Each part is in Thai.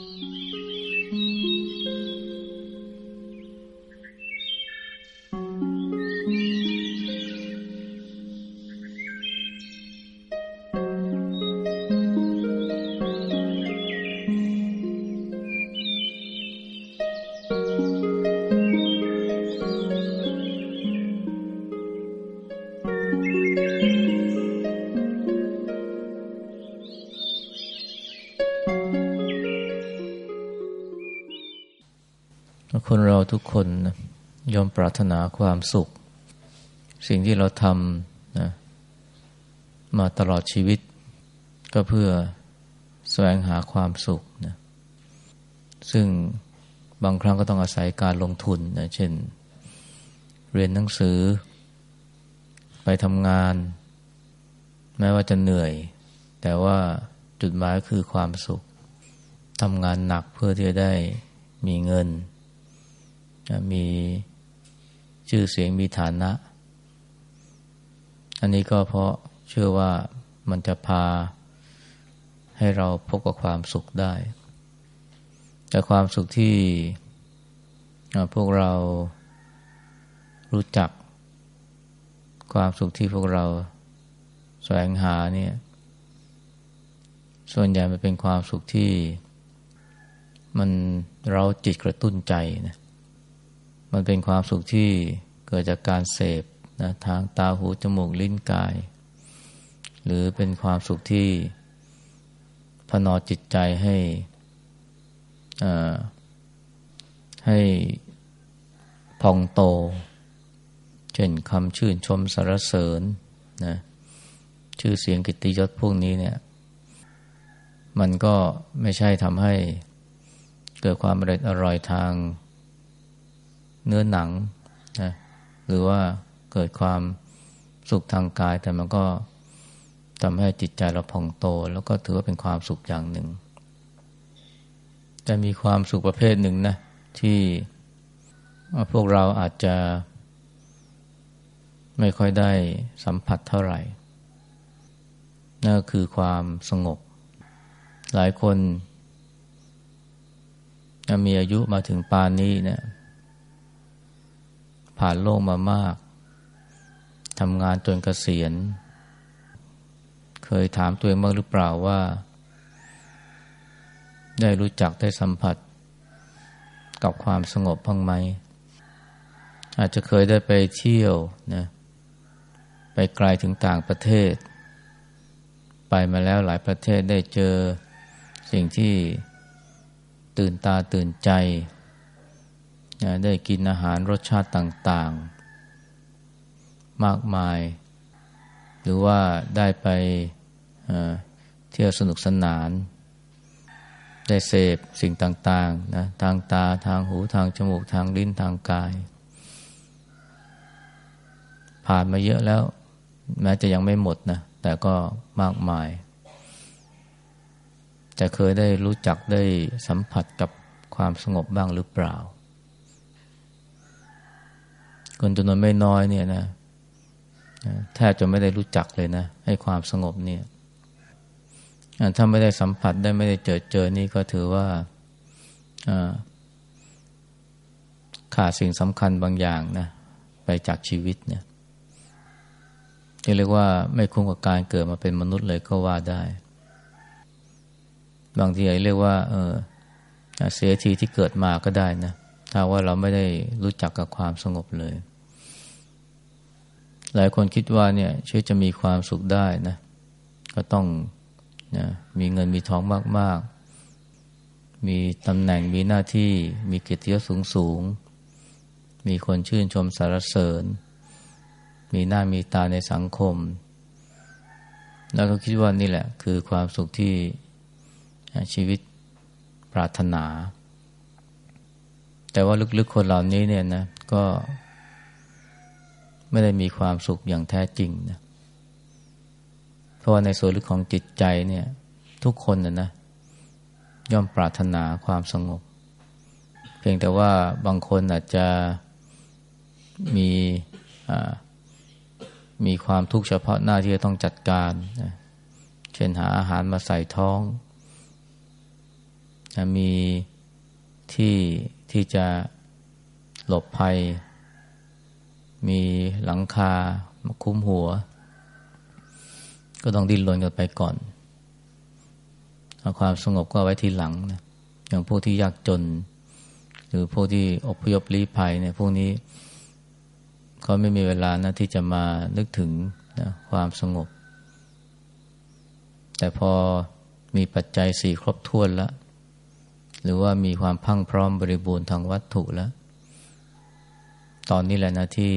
Mm-hmm. ทุกคนนะยอมปรารถนาความสุข สิ่งที่เราทำนะมาตลอดชีวิต ก็เพื่อแสวงหาความสุขนะซึ่งบางครั้งก็ต้องอาศัยการลงทุนนะเช่น เรียนหนังสือ ไปทำงาน แม้ว่าจะเหนื่อย แต่ว่าจุดหมายคือความสุขทำงานหนักเพื่อที่จะได้มีเงิน มีชื่อเสียงมีฐานะ อันนี้ก็เพราะเชื่อว่ามันจะพาให้เราพบกับความสุขได้ แต่ความสุขที่พวกเรารู้จัก ความสุขที่พวกเราแสวงหาเนี่ย ส่วนใหญ่มันเป็นความสุขที่มันเราจิตกระตุ้นใจนะ มันเป็นความสุขที่เกิดจากการเสพนะทางตาหูจมูกลิ้นกาย หรือเป็นความสุขที่พนอจิตใจให้ให้พองโต เช่นคำชื่นชมสรรเสริญนะชื่อเสียงกิตยศพวกนี้เนี่ย มันก็ไม่ใช่ทำให้เกิดความอร่อยอร่อยทาง เนื้อหนังนะหรือว่าเกิดความสุขทางกาย แต่มันก็ทำให้จิตใจเราผ่องโต แล้วก็ถือว่าเป็นความสุขอย่างหนึ่งแต่มีความสุขประเภทหนึ่งนะ ที่พวกเราอาจจะ ไม่ค่อยได้สัมผัสเท่าไหร่ นั่นคือความสงบ หลายคนมีอายุมาถึงปานนี้เนะี่ย ผ่านโลกมามากทำงานจนเกษียณ เคยถามตัวเองบ้างหรือเปล่าว่า ได้รู้จักได้สัมผัส กับความสงบบ้างไหม อาจจะเคยได้ไปเที่ยวนะไปไกลถึงต่างประเทศ ไปมาแล้วหลายประเทศได้เจอสิ่งที่ตื่นตาตื่นใจ ได้กินอาหารรสชาติต่างๆ มากมาย หรือว่าได้ไปเที่ยวสนุกสนาน ได้เสพสิ่งต่างๆนะทางตาทางหูทางจมูกทางลิ้นทางกาย ผ่านมาเยอะแล้ว แม้จะยังไม่หมดนะแต่ก็มากมาย จะเคยได้รู้จักได้สัมผัสกับความสงบบ้างหรือเปล่า คนจำนวนไม่น้อยเนี่ยนะแทบจะไม่ได้รู้จักเลยนะให้ความสงบเนี่ยถ้าไม่ได้สัมผัสได้ไม่ได้เจอเจอนี่ก็ถือว่าขาดสิ่งสำคัญบางอย่างนะไปจากชีวิตเนี่ยจะเรียกว่าไม่คุ้มกับการเกิดมาเป็นมนุษย์เลยก็ว่าได้ บางทีเรียกว่า เออเสียทีที่เกิดมาก็ได้นะถ้าว่าเราไม่ได้รู้จักกับความสงบเลย หลายคนคิดว่าเนี่ยชีวิตจะมีความสุขได้นะ ก็ต้องนะมีเงินมีทองมาก ๆ มีตำแหน่งมีหน้าที่มีเกียรติยศสูงสูงมีคนชื่นชมสรรเสริญ มีหน้ามีตาในสังคม แล้วก็คิดว่านี่แหละ คือความสุขที่ชีวิตปรารถนา แต่ว่าลึกๆคนเหล่านี้เนี่ยนะก็ ไม่ได้มีความสุขอย่างแท้จริงนะเพราะว่าในส่วนลึกของจิตใจเนี่ย ทุกคนนะนะย่อมปรารถนาความสงบ เพียงแต่ว่าบางคนอาจจะมีมีความทุกข์เฉพาะหน้าที่จะต้องจัดการนะเช่นหาอาหารมาใส่ท้อง มีที่ที่จะหลบภัย มีหลังคาคุ้มหัว ก็ต้องดิ้นรนกันไปก่อนเอาความสงบก็ไว้ทีหลังนะอย่างพวกที่ยากจน หรือพวกที่อพยพลี้ภัยเนี่ยพวกนี้เขาไม่มีเวลานะที่จะมานึกถึงนะความสงบ แต่พอมีปัจจัยสี่ครบถ้วนแล้ว หรือว่ามีความพังพร้อมบริบูรณ์ทางวัตถุแล้ว ตอนนี้แหละนะที่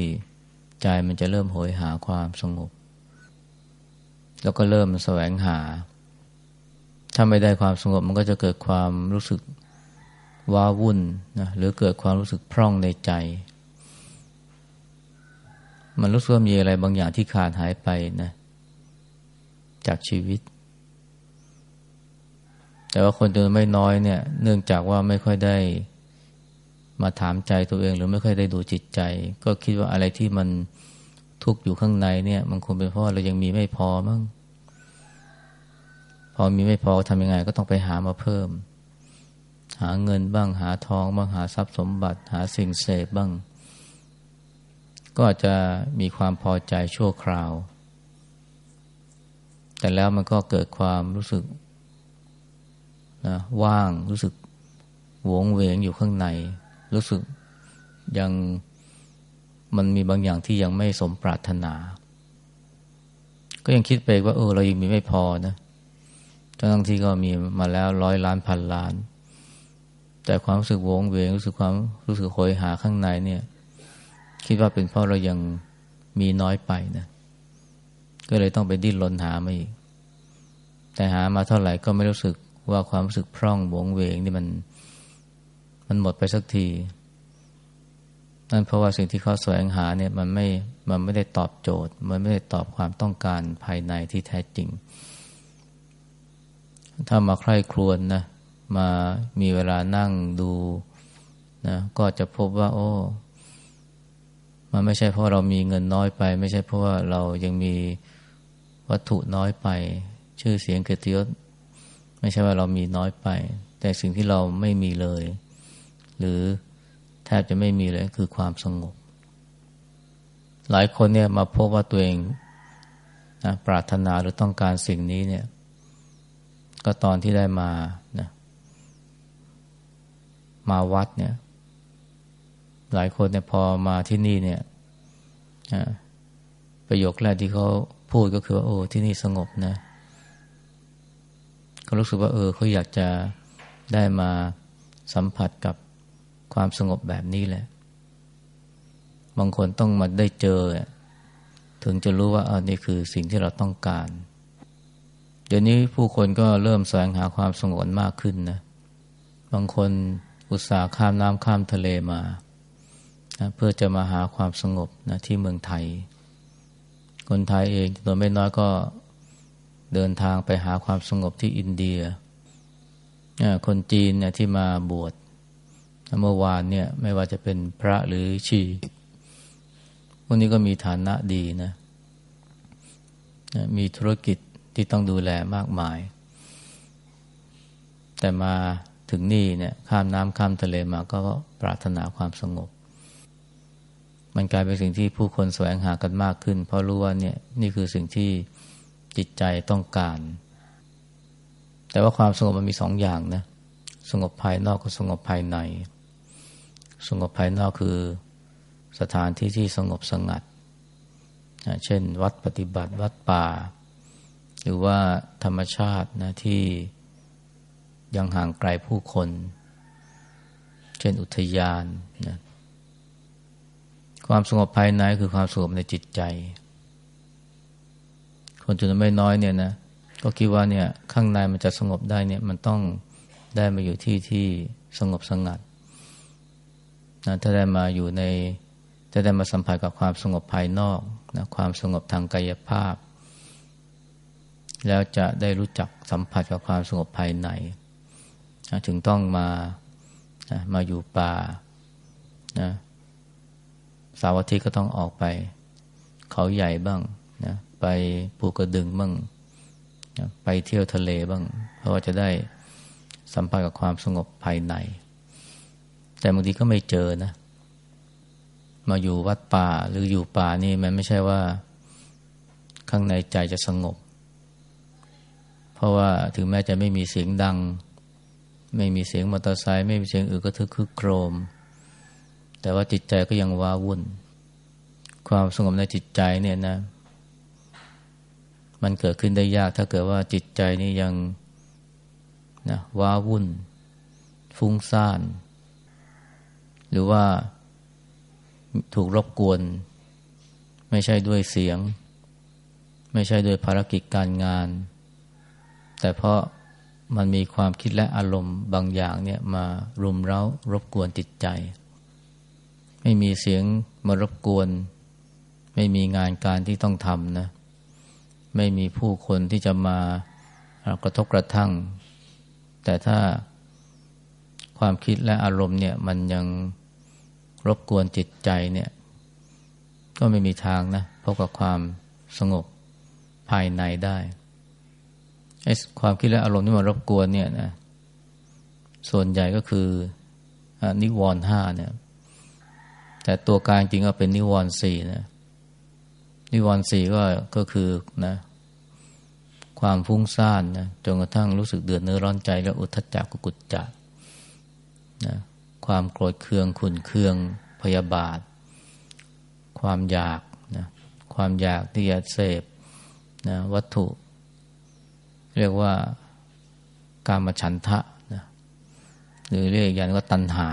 ใจมันจะเริ่มโหยหาความสงบ แล้วก็เริ่มแสวงหา ถ้าไม่ได้ความสงบมันก็จะเกิดความรู้สึกว้าวุ่นนะหรือเกิดความรู้สึกพร่องในใจ มันรู้สึกว่ามีอะไรบางอย่างที่ขาดหายไปนะ จากชีวิต แต่ว่าคนจำนวนไม่น้อยเนี่ย เนื่องจากว่าไม่ค่อยได้ มาถามใจตัวเองหรือไม่ค่อยได้ดูจิตใจ ก็คิดว่าอะไรที่มันทุกข์อยู่ข้างในเนี่ย มันคงเป็นเพราะเรายังมีไม่พอมั้งพอมีไม่พอทำยังไง ก็ต้องไปหามาเพิ่ม หาเงินบ้างหาทองบ้างหาทรัพย์สมบัติ หาสิ่งเสพบ้าง ก็อาจจะมีความพอใจชั่วคราว แต่แล้วมันก็เกิดความรู้สึกนะว่างรู้สึกหวงเวงอยู่ข้างใน รู้สึกยังมันมีบางอย่างที่ยังไม่สมปรารถนา ก็ยังคิดไปว่าเออเรายังมีไม่พอนะทั้งที่ก็มีมาแล้วร้อยล้านพันล้าน แต่ความรู้สึกวงเวงรู้สึกความรู้สึกโหยหาข้างในเนี่ย คิดว่าเป็นเพราะเรายังมีน้อยไปนะก็เลยต้องไปดิ้นรนหามาอีกแต่หามาเท่าไหร่ก็ไม่รู้สึกว่าความรู้สึกพร่องวงเวงนี่มัน มันหมดไปสักที นั่นเพราะว่าสิ่งที่เขาแสวงหาเนี่ยมันไม่มันไม่ได้ตอบโจทย์ มันไม่ได้ตอบความต้องการภายในที่แท้จริง ถ้ามาใคร่ครวญนะมามีเวลานั่งดูนะก็จะพบว่า โอ้ มันไม่ใช่เพราะเรามีเงินน้อยไป ไม่ใช่เพราะว่าเรายังมีวัตถุน้อยไป ชื่อเสียงเกียรติยศไม่ใช่ว่าเรามีน้อยไป แต่สิ่งที่เราไม่มีเลย หรือแทบจะไม่มีเลยคือความสงบ หลายคนเนี่ยมาพบว่าตัวเองนะปรารถนาหรือต้องการสิ่งนี้เนี่ย ก็ตอนที่ได้มานะมาวัดเนี่ย หลายคนเนี่ยพอมาที่นี่เนี่ยประโยคแรกที่เขาพูดก็คือว่าโอ้ที่นี่สงบนะเขารู้สึกว่าเออเขาอยากจะได้มาสัมผัสกับ ความสงบแบบนี้แหละ บางคนต้องมาได้เจอ ถึงจะรู้ว่าอันนี้คือสิ่งที่เราต้องการ เดี๋ยวนี้ผู้คนก็เริ่มแสวงหาความสงบมากขึ้นนะ บางคนอุตส่าห์ข้ามน้ำข้ามทะเลมานะเพื่อจะมาหาความสงบนะที่เมืองไทย คนไทยเองตัวไม่น้อยก็เดินทางไปหาความสงบที่อินเดีย คนจีนเนี่ยที่มาบวช เมื่อวานเนี่ยไม่ว่าจะเป็นพระหรือชีพวกนี้ก็มีฐานะดีนะ มีธุรกิจที่ต้องดูแลมากมาย แต่มาถึงนี่เนี่ยข้ามน้ำข้ามทะเลมาก็ปรารถนาความสงบ มันกลายเป็นสิ่งที่ผู้คนแสวงหากันมากขึ้น เพราะรู้ว่าเนี่ยนี่คือสิ่งที่จิตใจต้องการ แต่ว่าความสงบมันมีสองอย่างนะ สงบภายนอกกับสงบภายใน สงบภายนอกคือสถานที่ที่สงบสงัด เช่น วัดปฏิบัติวัดป่า หรือว่าธรรมชาตินะที่ยังห่างไกลผู้คน เช่นอุทยานนะความสงบภายในคือความสงบในจิตใจ คนจำนวนไม่น้อยเนี่ยนะก็คิดว่าเนี่ยข้างในมันจะสงบได้เนี่ยมันต้องได้มาอยู่ที่ที่สงบสงัด นะถ้าได้มาอยู่ในจะได้มาสัมผัสกับความสงบภายนอกนะความสงบทางกายภาพ แล้วจะได้รู้จักสัมผัสกับความสงบภายในนะถึงต้องมานะมาอยู่ป่านะสาวทิตก็ต้องออกไป เขาใหญ่บ้างนะไปภูกระดึงบ้างนะไปเที่ยวทะเลบ้าง เพราะว่าจะได้สัมผัสกับความสงบภายใน แต่บางทีก็ไม่เจอนะ มาอยู่วัดป่าหรืออยู่ป่านี่มันไม่ใช่ว่า ข้างในใจจะสงบ เพราะว่าถึงแม้จะไม่มีเสียงดัง ไม่มีเสียงมอเตอร์ไซค์ไม่มีเสียงอื่นก็ทึกคึกโครม แต่ว่าจิตใจก็ยังว้าวุ่น ความสงบในจิตใจเนี่ยนะ มันเกิดขึ้นได้ยากถ้าเกิดว่าจิตใจนี่ยังนะว้าวุ่น ฟุ้งซ่าน หรือว่าถูกรบกวน ไม่ใช่ด้วยเสียง ไม่ใช่ด้วยภารกิจการงาน แต่เพราะมันมีความคิดและอารมณ์บางอย่างเนี่ยมารุมเร้ารบกวนจิตใจ ไม่มีเสียงมารบกวน ไม่มีงานการที่ต้องทำนะ ไม่มีผู้คนที่จะมากระทบกระทั่ง แต่ถ้าความคิดและอารมณ์เนี่ยมันยัง รบกวนจิตใจเนี่ย ก็ไม่มีทางนะพบกับความสงบภายในได้ไอ้ความคิดและอารมณ์ที่มันรบกวนเนี่ยนะส่วนใหญ่ก็คืออนิวรณ์ห้าเนี่ย แต่ตัวกลางจริงก็เป็นนิวรณ์สี่นะนิวรณ์สี่ก็ก็คือนะ ความฟุ้งซ่านนะจนกระทั่งรู้สึกเดือดเนื้อร้อนใจ และอุทจักกุกุจจะนะ ความโกรธเคืองขุนเคืองพยาบาท ความอยากนะความอยากที่จะเสพนะวัตถุ เรียกว่าการมาฉันทะนะหรือเรียกอย่างว่าตัณหา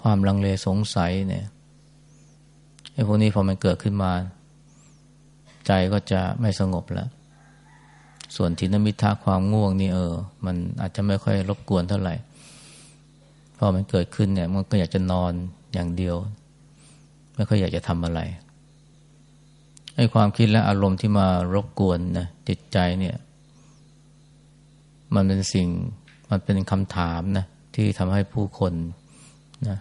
ความลังเลสงสัยเนี่ยไอ้พวกนี้พอมันเกิดขึ้นมา ใจก็จะไม่สงบแล้ว ส่วนทินมิทะความง่วงนี่เออ มันอาจจะไม่ค่อยรบกวนเท่าไหร่ อมันเกิดขึ้นเนี่ย มันก็อยากจะนอนอย่างเดียวไม่ค่อยอยากจะทำอะไรไอ้ความคิดและอารมณ์ที่มารบกวนนะจิตใจเนี่ย มันเป็นสิ่งมันเป็นคำถามนะที่ทำให้ผู้คนนะ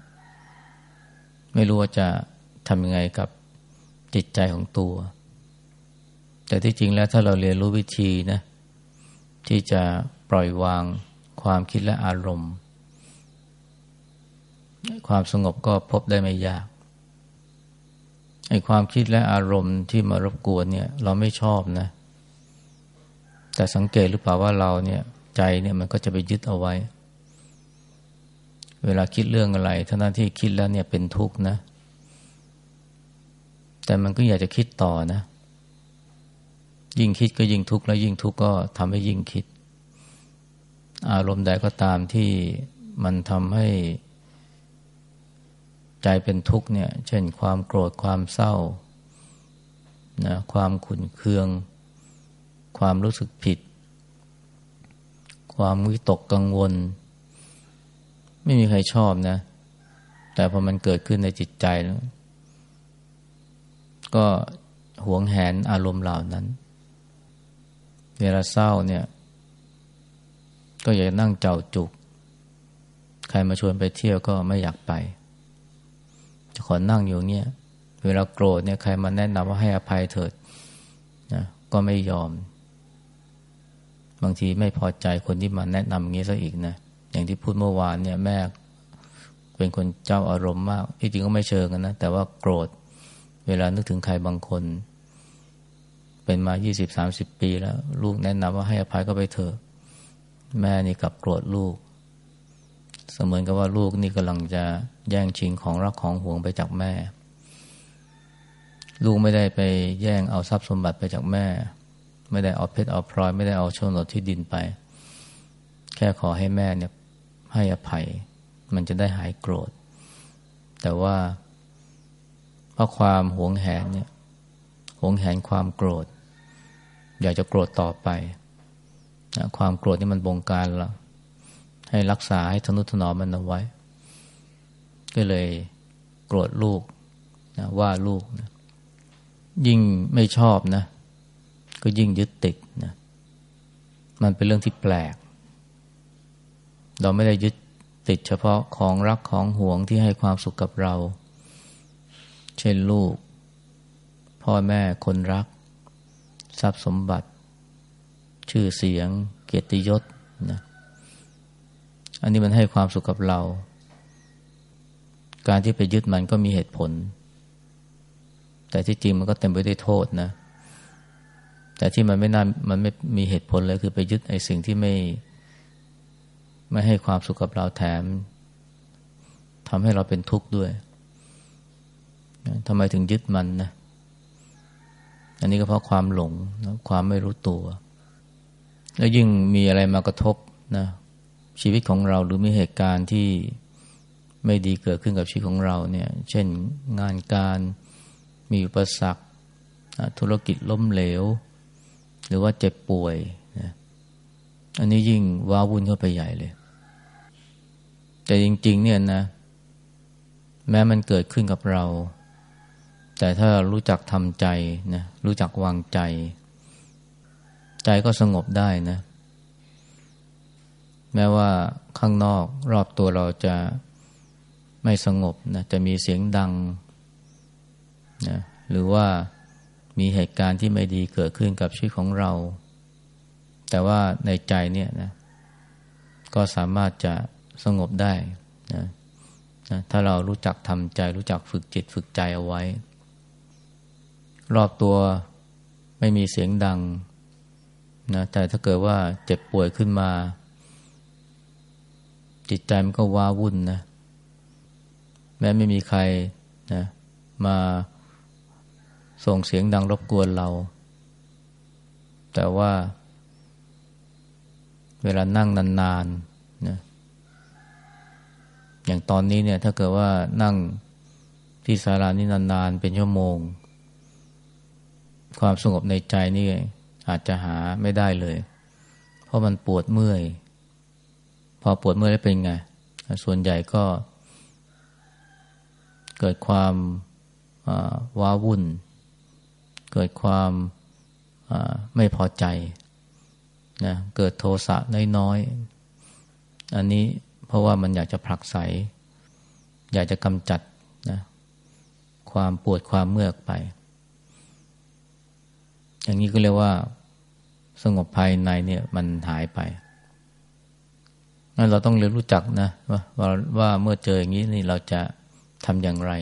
ไม่รู้ว่าจะทำยังไงกับจิตใจของตัว แต่ที่จริงแล้วถ้าเราเรียนรู้วิธีนะที่จะปล่อยวางความคิดและอารมณ์ ความสงบก็พบได้ไม่ยากไอ้ความคิดและอารมณ์ที่มารบกวนเนี่ย เราไม่ชอบนะ แต่สังเกตหรือเปล่าว่าเราเนี่ย ใจเนี่ยมันก็จะไปยึดเอาไว้ เวลาคิดเรื่องอะไรท่านั้นที่คิดแล้วเนี่ยเป็นทุกข์นะ แต่มันก็อยากจะคิดต่อนะ ยิ่งคิดก็ยิ่งทุกข์แล้วยิ่งทุกข์ก็ทำให้ยิ่งคิด อารมณ์ใดก็ตามที่มันทำให้ ใจเป็นทุกข์เนี่ย เช่นความโกรธความเศร้านะความขุ่นเคือง ความรู้สึกผิด ความวิตกกังวล ไม่มีใครชอบนะ แต่พอมันเกิดขึ้นในจิตใจแล้ว ก็หวงแหนอารมณ์เหล่านั้น เวลาเศร้าเนี่ย ก็อยากนั่งเจ้าจุก ใครมาชวนไปเที่ยวก็ไม่อยากไป ขอนั่งอยู่เนี่ยเวลาโกรธเนี่ยใครมาแนะนำว่าให้อภัยเถิดนะก็ไม่ยอม บางทีไม่พอใจคนที่มาแนะนำอย่างนี้ซะอีกนะอย่างที่พูดเมื่อวานเนี่ยแม่เป็นคนเจ้าอารมณ์มากที่จริงก็ไม่เชิงกันนะแต่ว่าโกรธ เวลานึกถึงใครบางคน เป็นมายี่สิบสามสิบปีแล้ว ลูกแนะนำว่าให้อภัยก็ไปเถอะ แม่นี่กลับโกรธลูก เสมือนกับว่าลูกนี่กำลังจะแย่งชิงของรักของห่วงไปจากแม่ ลูกไม่ได้ไปแย่งเอาทรัพย์สมบัติไปจากแม่ ไม่ได้เอาเพชรเอาพลอย ไม่ได้เอาโฉนดที่ดินไป แค่ขอให้แม่เนี่ยให้อภัย มันจะได้หายโกรธ แต่ว่าเพราะความหวงแหนเนี่ยหวงแหนความโกรธ อยากจะโกรธต่อไปนะความโกรธนี่มันบงการเรา ให้รักษาให้ทนุถนอมมันเอาไว้ ก็เลยโกรธลูกนะว่าลูกนะยิ่งไม่ชอบนะ ก็ยิ่งยึดติดนะมันเป็นเรื่องที่แปลก เราไม่ได้ยึดติดเฉพาะของรักของห่วงที่ให้ความสุขกับเรา เช่นลูก พ่อแม่คนรัก ทรัพย์สมบัติ ชื่อเสียง เกียรติยศนะ อันนี้มันให้ความสุขกับเรา การที่ไปยึดมันก็มีเหตุผล แต่ที่จริงมันก็เต็มไปด้วยโทษนะ แต่ที่มันไม่น่ามันไม่มีเหตุผลเลยคือไปยึดไอ้สิ่งที่ไม่ ไม่ให้ความสุขกับเราแถมทำให้เราเป็นทุกข์ด้วยทำไมถึงยึดมันนะ อันนี้ก็เพราะความหลงนะความไม่รู้ตัว แล้วยิ่งมีอะไรมากระทบนะ ชีวิตของเราหรือมีเหตุการณ์ที่ไม่ดีเกิดขึ้นกับชีวิตของเราเนี่ย เช่นงานการมีอุปสรรคธุรกิจล้มเหลว หรือว่าเจ็บป่วยนะอันนี้ยิ่งว้าวุ่นเข้าไปใหญ่เลย แต่จริง ๆ เนี่ยนะ แม้มันเกิดขึ้นกับเรา แต่ถ้ารู้จักทำใจนะรู้จักวางใจ ใจก็สงบได้นะ แม้ว่าข้างนอกรอบตัวเราจะไม่สงบนะจะมีเสียงดังนะหรือว่ามีเหตุการณ์ที่ไม่ดีเกิดขึ้นกับชีวิตของเรา แต่ว่าในใจเนี่ยนะก็สามารถจะสงบได้นะนะถ้าเรารู้จักทำใจ รู้จักฝึกจิตฝึกใจเอาไว้ รอบตัวไม่มีเสียงดังนะแต่ถ้าเกิดว่าเจ็บป่วยขึ้นมา จิตใจมันก็ว้าวุ่นนะ แม้ไม่มีใครนะมาส่งเสียงดังรบกวนเรา แต่ว่า เวลานั่งนานๆนะอย่างตอนนี้เนี่ย ถ้าเกิดว่านั่งที่ศาลานี่นานๆ เป็นชั่วโมง ความสงบในใจนี่อาจจะหาไม่ได้เลย เพราะมันปวดเมื่อย พอปวดเมื่อยแล้วเป็นไง ส่วนใหญ่ก็ เกิดความว้าวุ่น เกิดความไม่พอใจนะเกิดโทสะน้อยๆ อันนี้เพราะว่ามันอยากจะผลักไส อยากจะกำจัดนะความปวดความเมื่อยไป อย่างนี้ก็เรียกว่าสงบภายในเนี่ยมันหายไป เราต้องเรียนรู้จักนะว่าว่าเมื่อเจออย่างนี้นี่เราจะทำอย่างไร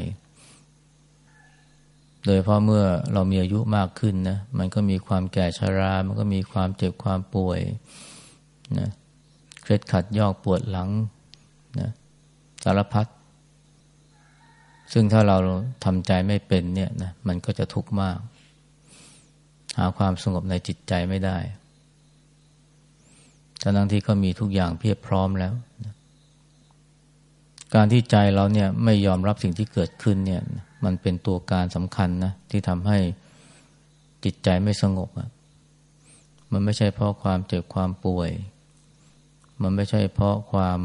โดยเพราะเมื่อเรามีอายุมากขึ้นนะ มันก็มีความแก่ชารา มันก็มีความเจ็บความป่วยนะเคล็ดขัดยอกปวดหลังนะสารพัดซึ่งถ้าเราทำใจไม่เป็นเนี่ยนะมันก็จะทุกข์มาก หาความสงบในจิตใจไม่ได้ ทั้งที่ก็มีทุกอย่างเพียบพร้อมแล้ว การที่ใจเราเนี่ยไม่ยอมรับสิ่งที่เกิดขึ้นเนี่ยมันเป็นตัวการสำคัญนะที่ทำให้จิตใจไม่สงบอะมันไม่ใช่เพราะความเจ็บความป่วย มันไม่ใช่เพราะความ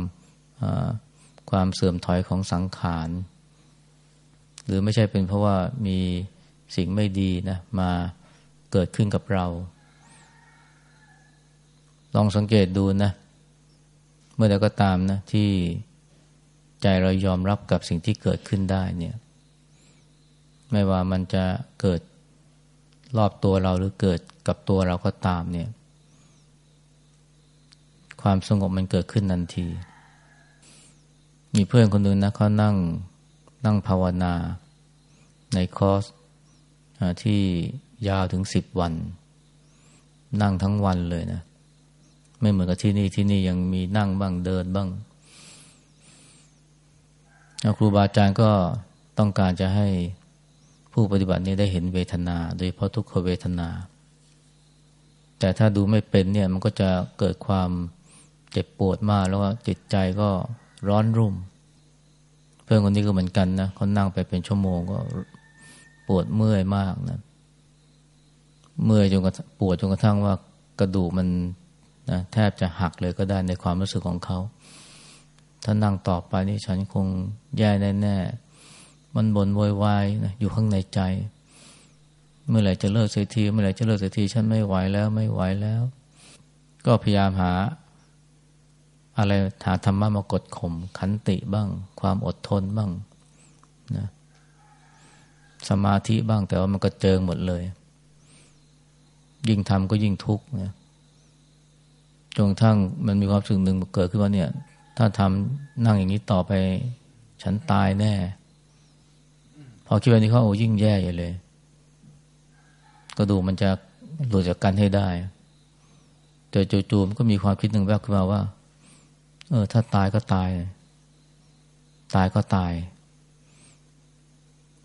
ความเสื่อมถอยของสังขาร หรือไม่ใช่เป็นเพราะว่ามีสิ่งไม่ดีนะมาเกิดขึ้นกับเรา ลองสังเกตดูนะ เมื่อใดก็ตามนะ ที่ใจเรายอมรับกับสิ่งที่เกิดขึ้นได้เนี่ย ไม่ว่ามันจะเกิดรอบตัวเราหรือเกิดกับตัวเราก็ตามเนี่ย ความสงบมันเกิดขึ้นทันที มีเพื่อนคนหนึ่งนะเขานั่งนั่งภาวนา ในคอร์สที่ยาวถึงสิบวัน นั่งทั้งวันเลยนะ ไม่เหมือนกับที่นี่ที่นี่ยังมีนั่งบ้างเดินบ้างครูบาอาจารย์ก็ต้องการจะให้ผู้ปฏิบัตินี้ได้เห็นเวทนา โดยเพราะทุกขเวทนา แต่ถ้าดูไม่เป็นเนี่ยมันก็จะเกิดความเจ็บปวดมากแล้วก็จิตใจก็ร้อนรุ่ม เพื่อนคนนี้ก็เหมือนกันนะเขานั่งไปเป็นชั่วโมงก็ปวดเมื่อยมากนะเมื่อยจนกระปวดจนกระทั่งว่ากระดูกมัน นะแทบจะหักเลยก็ได้ในความรู้สึกของเขา ถ้านั่งต่อไปนี่ฉันคงแย่แน่ๆ มันบ่นโวยวายนะอยู่ข้างในใจ เมื่อไหร่จะเลิกเสียที เมื่อไหร่จะเลิกเสียที ฉันไม่ไหวแล้วไม่ไหวแล้ว ก็พยายามหา อะไรหาธรรมะมากดข่มขันติบ้าง ความอดทนบ้างนะสมาธิบ้างแต่ว่ามันก็เจิงหมดเลย ยิ่งทำก็ยิ่งทุกข์นะ จนทั้งมันมีความสึกหนึ่งเกิดขึ้นว่าเนี่ย ถ้าทำนั่งอย่างนี้ต่อไป ฉันตายแน่ พอคิดแบบนี้เขาโอ้ยิ่งแย่ใหญ่เลย ก็ดูมันจะหลุดจากกันให้ได้แต่จู่ๆมันก็มีความคิดหนึ่งแวบขึ้นมาว่า เออ ถ้าตายก็ตาย ตายก็ตาย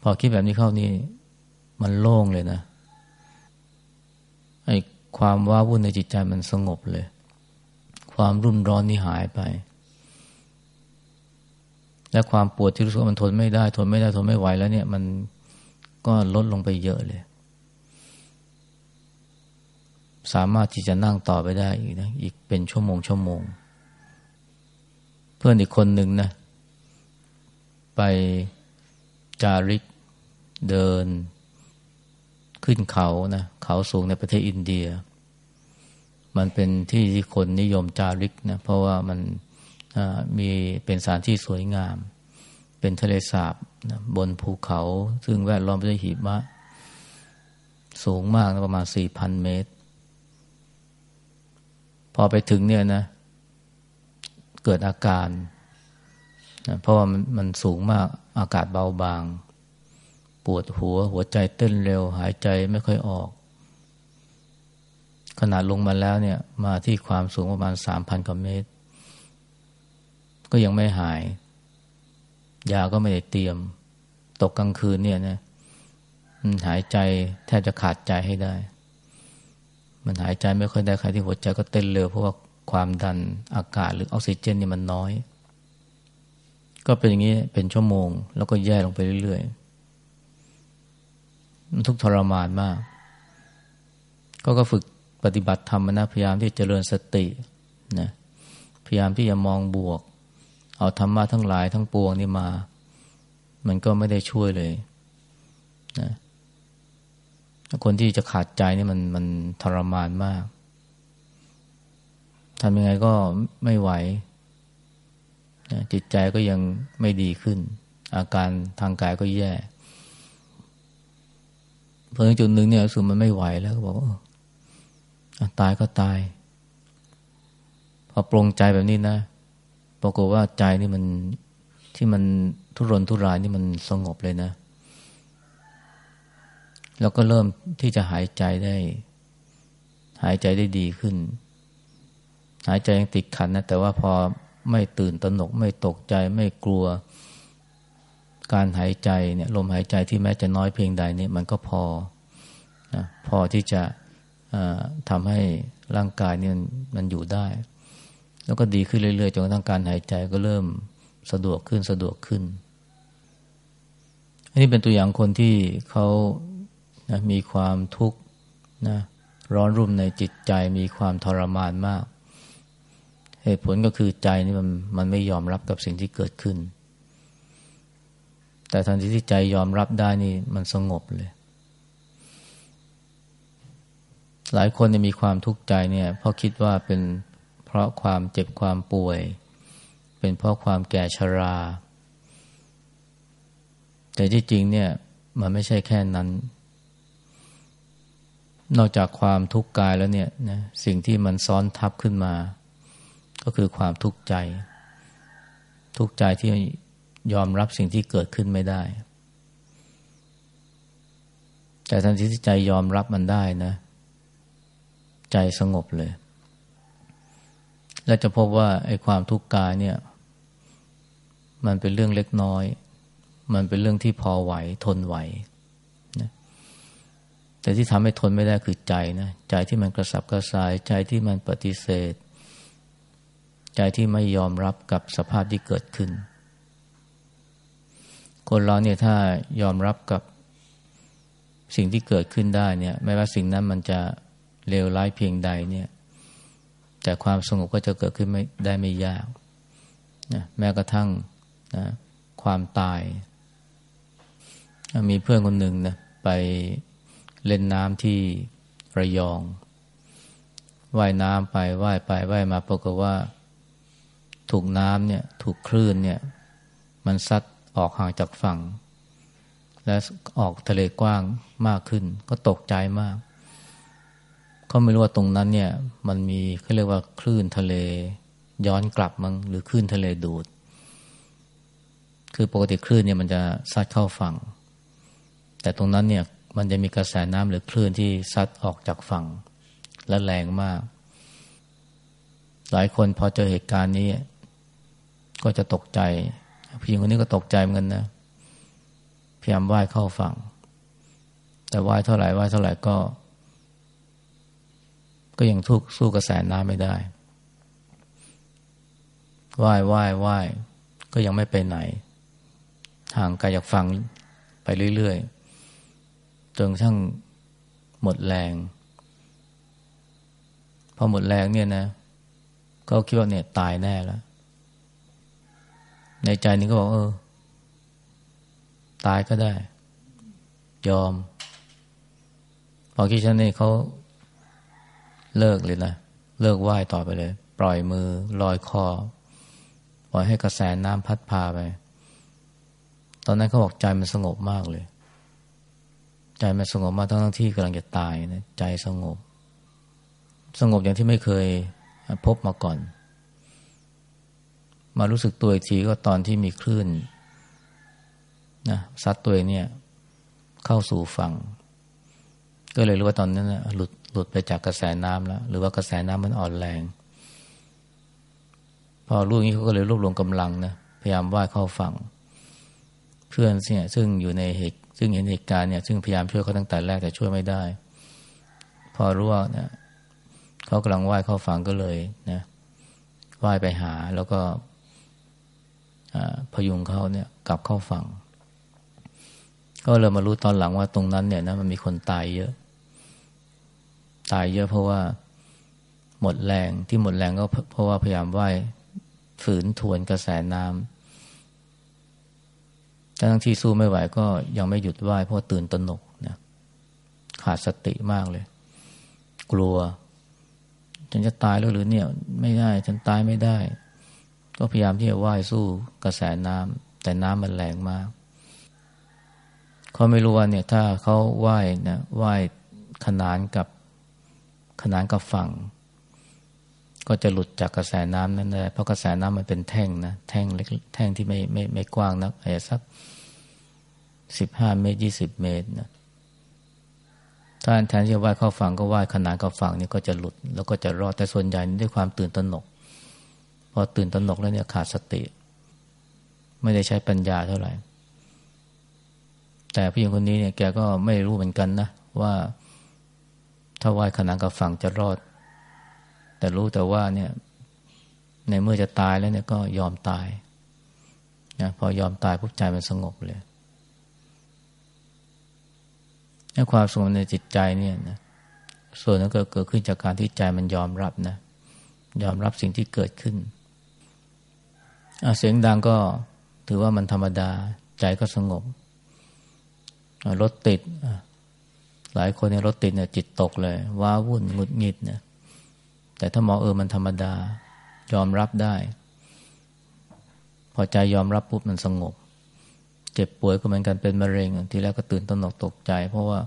พอคิดแบบนี้เข้านี่ มันโล่งเลยนะไอ้ความว้าวุ่นในจิตใจมันสงบเลย ความรุ่มร้อนนี่หายไป และความปวดที่รู้สึกมันทนไม่ได้ ทนไม่ได้ทนไม่ไหวแล้วเนี่ย มันก็ลดลงไปเยอะเลย สามารถที่จะนั่งต่อไปได้อีกนะอีกเป็นชั่วโมงชั่วโมง เพื่อนอีกคนหนึ่งนะ ไปจาริกเดิน ขึ้นเขานะ เขาสูงในประเทศอินเดีย มันเป็นที่ที่คนนิยมจาริกนะเพราะว่ามันมีเป็นสถานที่สวยงาม เป็นทะเลสาบนะบนภูเขา ซึ่งแวดล้อมด้วยหิมะ สูงมากนะประมาณสี่พันเมตร พอไปถึงเนี่ยนะ เกิดอาการนะเพราะว่ามันมันสูงมากอากาศเบาบาง ปวดหัวหัวใจเต้นเร็ว หายใจไม่ค่อยออก ขนาดลงมาแล้วเนี่ย มาที่ความสูงประมาณสามพันกว่าเมตร ก็ยังไม่หาย ยาก็ไม่ได้เตรียม ตกกลางคืนเนี่ยนะมันหายใจแทบจะขาดใจให้ได้ มันหายใจไม่ค่อยได้ใครที่หัวใจก็เต้นเร็วเพราะว่าความดันอากาศหรือออกซิเจนนี่มันน้อย ก็เป็นอย่างนี้เป็นชั่วโมง แล้วก็แย่ลงไปเรื่อยๆมันทุกทรมานมาก ก็ก็ฝึก ปฏิบัติธรรมนะพยายามที่จะเจริญสตินะพยายามที่จะมองบวก เอาธรรมะทั้งหลายทั้งปวงนี่มา มันก็ไม่ได้ช่วยเลยนะคนที่จะขาดใจนี่มันมันทรมานมากทำยังไงก็ไม่ไหวจิตใจก็ยังไม่ดีขึ้น อาการทางกายก็แย่พอถึงจุดหนึ่งเนี่ยสุมันไม่ไหวแล้วก็บอกว่า ตายก็ตาย พอปรงใจแบบนี้นะปรากฏว่าใจนี่มันที่มันทุรนทุรายนี่มันสงบเลยนะ แล้วก็เริ่มที่จะหายใจได้ หายใจได้ดีขึ้น หายใจยังติดขันนะ แต่ว่าพอไม่ตื่นตระหนก ไม่ตกใจไม่กลัว การหายใจเนี่ยลมหายใจที่แม้จะน้อยเพียงใดเนี่ยมันก็พอนะพอที่จะ ทำให้ร่างกายเนี่ยมันอยู่ได้ แล้วก็ดีขึ้นเรื่อยๆจนกระทั่งการหายใจก็เริ่มสะดวกขึ้นสะดวกขึ้น อันนี้เป็นตัวอย่างคนที่เขานะมีความทุกข์นะร้อนรุ่มในจิตใจมีความทรมานมาก เหตุผลก็คือใจนี่มันมันไม่ยอมรับกับสิ่งที่เกิดขึ้น แต่ทันทีที่ใจยอมรับได้นี่มันสงบเลย หลายคนมีความทุกข์ใจเนี่ยเพราะคิดว่าเป็นเพราะความเจ็บความป่วย เป็นเพราะความแก่ชรา แต่ที่จริงเนี่ยมันไม่ใช่แค่นั้น นอกจากความทุกข์กายแล้วเนี่ยนะสิ่งที่มันซ้อนทับขึ้นมา ก็คือความทุกข์ใจ ทุกข์ใจที่ยอมรับสิ่งที่เกิดขึ้นไม่ได้ แต่ทันทีที่ใจยอมรับมันได้นะ ใจสงบเลย และจะพบว่าไอ้ความทุกข์กายเนี่ย มันเป็นเรื่องเล็กน้อย มันเป็นเรื่องที่พอไหวทนไหวนะแต่ที่ทำให้ทนไม่ได้คือใจนะใจที่มันกระสับกระส่ายใจที่มันปฏิเสธ ใจที่ไม่ยอมรับกับสภาพที่เกิดขึ้น คนเราเนี่ยถ้ายอมรับกับสิ่งที่เกิดขึ้นได้เนี่ย ไม่ว่าสิ่งนั้นมันจะ เลวร้ายเพียงใดเนี่ย แต่ความสงบก็จะเกิดขึ้นไม่ได้ไม่ยากนะแม้กระทั่งนะความตาย มีเพื่อนคนหนึ่งนะไปเล่นน้ำที่ระยองว่ายน้ำไปว่ายไปว่ายมาปรากฏว่า ถูกน้ำเนี่ยถูกคลื่นเนี่ย มันซัดออกห่างจากฝั่ง และออกทะเลกว้างมากขึ้น ก็ตกใจมาก เขาไม่รู้ว่าตรงนั้นเนี่ย มันมีเขาเรียกว่าคลื่นทะเล ย้อนกลับมั้งหรือคลื่นทะเลดูด คือปกติคลื่นเนี่ยมันจะซัดเข้าฝั่ง แต่ตรงนั้นเนี่ยมันจะมีกระแสน้ำหรือคลื่นที่ซัดออกจากฝั่ง และแรงมาก หลายคนพอเจอเหตุการณ์นี้ ก็จะตกใจผู้หญิงคนนี้ก็ตกใจเหมือนกันนะพยายามว่ายเข้าฝั่ง แต่ว่ายเท่าไหร่ว่ายเท่าไหร่ก็ ก็ยังทุกสู้กระแสน้ำไม่ได้ว่ายว่ายว่ายก็ยังไม่ไปไหนห่างไกลจากฝั่งไปเรื่อยๆจนทั้งหมดแรง พอหมดแรงเนี่ยนะ ก็คิดว่าเนี่ยตายแน่แล้ว ในใจนี้ก็บอกเออ ตายก็ได้ ยอม พอคิดฉันนี่เขา เลิกเลยนะเลิกไหว้ต่อไปเลย ปล่อยมือลอยคอปล่อยให้กระแสน้ำพัดพาไป ตอนนั้นเขาบอกใจมันสงบมากเลย ใจมันสงบมากทั้งที่กำลังจะตายนะใจสงบ สงบอย่างที่ไม่เคยพบมาก่อน มารู้สึกตัวอีกทีก็ตอนที่มีคลื่นนะซัดตัวเนี่ย เข้าสู่ฝั่ง ก็เลยรู้ว่าตอนนั้นนะหลุด หลุดไปจากกระแสน้ำแล้ว หรือว่ากระแสน้ำมันอ่อนแรง พอรู้อย่างนี้เขาก็เลยรวบรวมกำลังนะพยายามว่ายเข้าฝั่ง เพื่อนเนี่ยซึ่งอยู่ในเหตุซึ่งเห็นเหตุการณ์เนี่ยซึ่งพยายามช่วยเขาตั้งแต่แรกแต่ช่วยไม่ได้ พอรู้ว่าเนี่ยเขากำลังว่ายเข้าฝั่งก็เลยนะว่ายไปหาแล้วก็พยุงเขาเนี่ยกลับเข้าฝั่ง ก็เลยมารู้ตอนหลังว่าตรงนั้นเนี่ยนะมันมีคนตายเยอะ ตายเยอะเพราะว่าหมดแรงที่หมดแรงก็เพราะว่าพยายามว่ายฝืนทวนกระแสน้ำทั้งที่สู้ไม่ไหวก็ยังไม่หยุดว่ายเพราะตื่นตระหนกนะขาดสติมากเลย กลัวฉันจะตายแล้วหรือเนี่ย ไม่ได้ ฉันตายไม่ได้ ก็พยายามที่จะว่ายสู้กระแสน้ำแต่น้ำมันแรงมากเขาไม่รู้ว่าเนี่ย ถ้าเขาว่ายนะว่ายขนานกับ ขนานกับฝั่ง ก็จะหลุดจากกระแสน้ำนั่นแหละเพราะกระแสน้ำมันเป็นแท่งนะแท่งเล็กแท่งที่ไม่ไม่ไม่กว้างนักอาจจะสักสิบห้าเมตรยี่สิบเมตรนะถ้าแทนที่จะว่ายเข้าฝั่งก็ว่ายขนานกับฝั่งนี่ก็จะหลุด แล้วก็จะรอดแต่ส่วนใหญ่ด้วยความตื่นตระหนก พอตื่นตระหนกแล้วเนี่ยขาดสติ ไม่ได้ใช้ปัญญาเท่าไหร่ แต่ผู้หญิงคนนี้เนี่ยแกก็ไม่รู้เหมือนกันนะว่า ถ้าว่ายขนานกับฝั่งจะรอด แต่รู้แต่ว่าเนี่ย ในเมื่อจะตายแล้วเนี่ยก็ยอมตายนะพอยอมตายปุ๊บใจมันสงบเลยนี่ความสงบในจิตใจเนี่ยนะส่วนนั้นก็เกิดขึ้นจากการที่ใจมันยอมรับนะ ยอมรับสิ่งที่เกิดขึ้นเสียงดังก็ถือว่ามันธรรมดา ใจก็สงบรถติด หลายคนในรถติดเนี่ยจิตตกเลย ว้าวุ่นหงุดหงิดเนี่ยแต่ถ้ามองเออมันธรรมดา ยอมรับได้ พอใจยอมรับปุ๊บมันสงบ เจ็บป่วยก็เหมือนกันเป็นมะเร็ง ทีแรกก็ตื่นตระหนกตกใจ เพราะว่า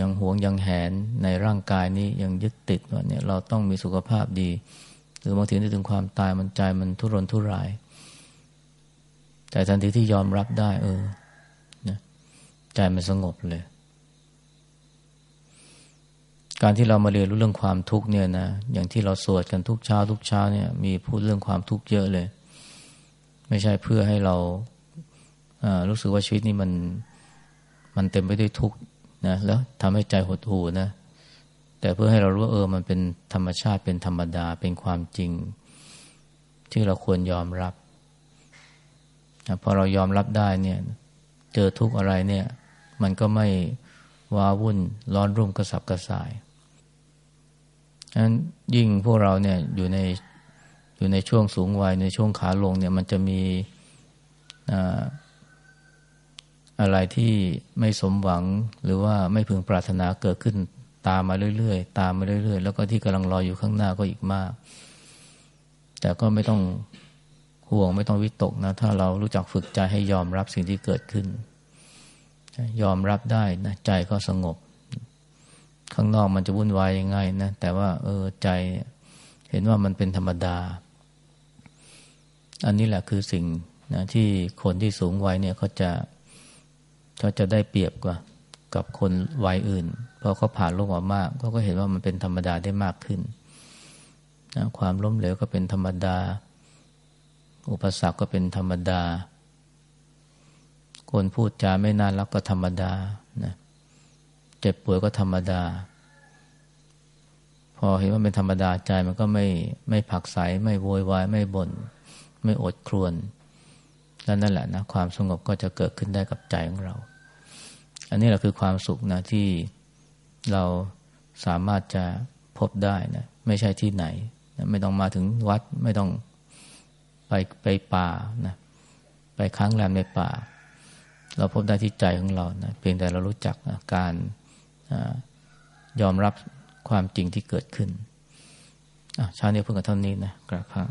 ยังหวงยังแหนในร่างกายนี้ยังยึดติดว่าเนี่ยเราต้องมีสุขภาพดี หรือบางทีนึกถึงความตายมันใจมันทุรนทุราย แต่ทันทีที่ยอมรับได้ เออนะใจมันสงบเลย การที่เรามาเรียนรู้เรื่องความทุกข์เนี่ยนะอย่างที่เราสวดกันทุกเช้าทุกเช้าเนี่ยมีพูดเรื่องความทุกข์เยอะเลย ไม่ใช่เพื่อให้เรารู้สึกว่าชีวิตนี้มันมันเต็มไปด้วยทุกข์นะแล้วทำให้ใจหดหู่นะแต่เพื่อให้เรารู้ว่าเออมันเป็นธรรมชาติเป็นธรรมดาเป็นความจริง ที่เราควรยอมรับนะพอเรายอมรับได้เนี่ยเจอทุกข์อะไรเนี่ย มันก็ไม่ว้าวุ่นร้อนรุ่มกระสับกระส่าย นั้นยิ่งพวกเราเนี่ยอยู่ในอยู่ในช่วงสูงวัยในช่วงขาลงเนี่ยมันจะมีอะไรที่ไม่สมหวังหรือว่าไม่พึงปรารถนาเกิดขึ้นตามมาเรื่อยๆ ตามมาเรื่อยๆ แล้วก็ที่กำลังรออยู่ข้างหน้าก็อีกมาก แต่ก็ไม่ต้องห่วงไม่ต้องวิตกนะ ถ้าเรารู้จักฝึกใจให้ยอมรับสิ่งที่เกิดขึ้น ยอมรับได้นะใจก็สงบ ข้างนอกมันจะวุ่นวายยังไงนะแต่ว่า เออใจเห็นว่ามันเป็นธรรมดา อันนี้แหละคือสิ่งนะที่คนที่สูงวัยเนี่ยเขาจะเขาจะได้เปรียบกว่า กับคนวัยอื่น เพราะเขาผ่านโลกมามากเขาก็เห็นว่ามันเป็นธรรมดาได้มากขึ้นนะความล้มเหลวก็เป็นธรรมดา อุปสรรคก็เป็นธรรมดา คนพูดจาไม่น่ารักก็ธรรมดา เจ็บป่วยก็ธรรมดา พอเห็นว่าเป็นธรรมดาใจมันก็ไม่ไม่ผักใสไม่โวยวายไม่บน่นไม่อดครวนแล้วนั่นแหละนะความสงบก็จะเกิดขึ้นได้กับใจของเรา อันนี้แหละคือความสุขนะที่เราสามารถจะพบได้นะไม่ใช่ที่ไหนนะไม่ต้องมาถึงวัดไม่ต้องไปไปป่านะไปค้างแรมในป่า เราพบได้ที่ใจของเรานะเพียงแต่เรารู้จักนะการ ยอมรับความจริงที่เกิดขึ้นชานี้เพิ่งกันเท่านี้นะกราบพระ